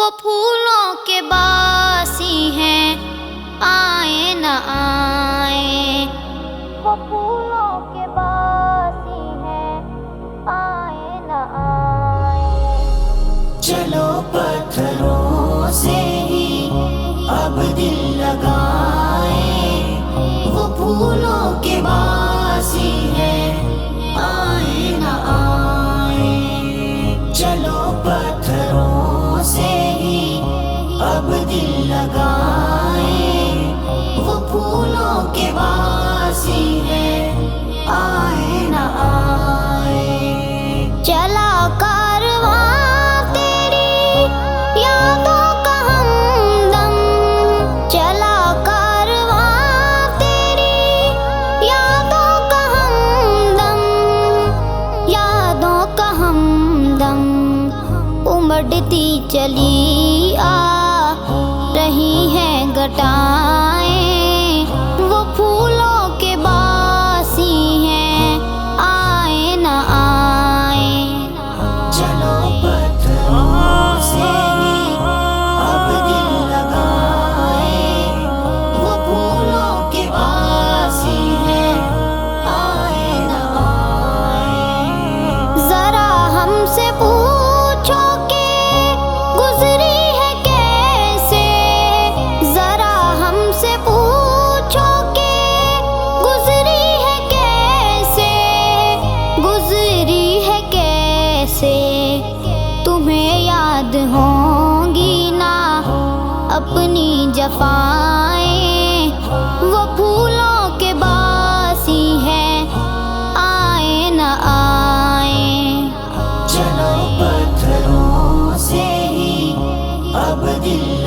وہ پھولوں کے باسی ہیں آئے نہ آئے وہ پھولوں کے باسی ہیں آئے نہ آئے چلو پتھروں سے ہی اب دل لگائے وہ پھولوں کے چلی آ رہی ہیں گٹان اپنی جفائیں۔ وہ پھولوں کے باسی ہیں۔ آئے نہ آئیں۔ چلو پتھروں سے ہی اب دل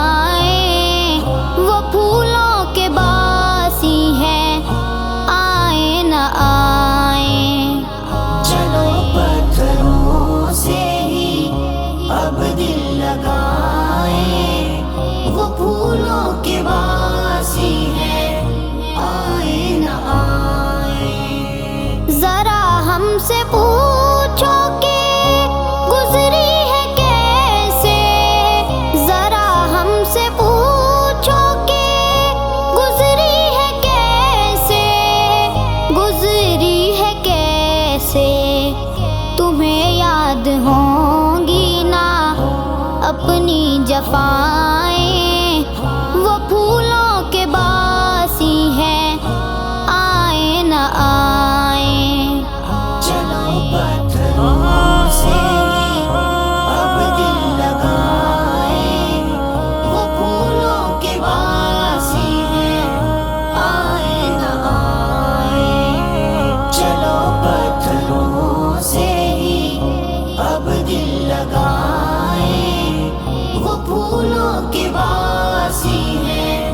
سے پوچھو کہ گزری ہے کیسے؟ ذرا ہم سے پوچھو کہ گزری ہے کیسے؟ گزری ہے کیسے؟ تمہیں یاد ہوں گی نا اپنی جفان کے واسی ہیں۔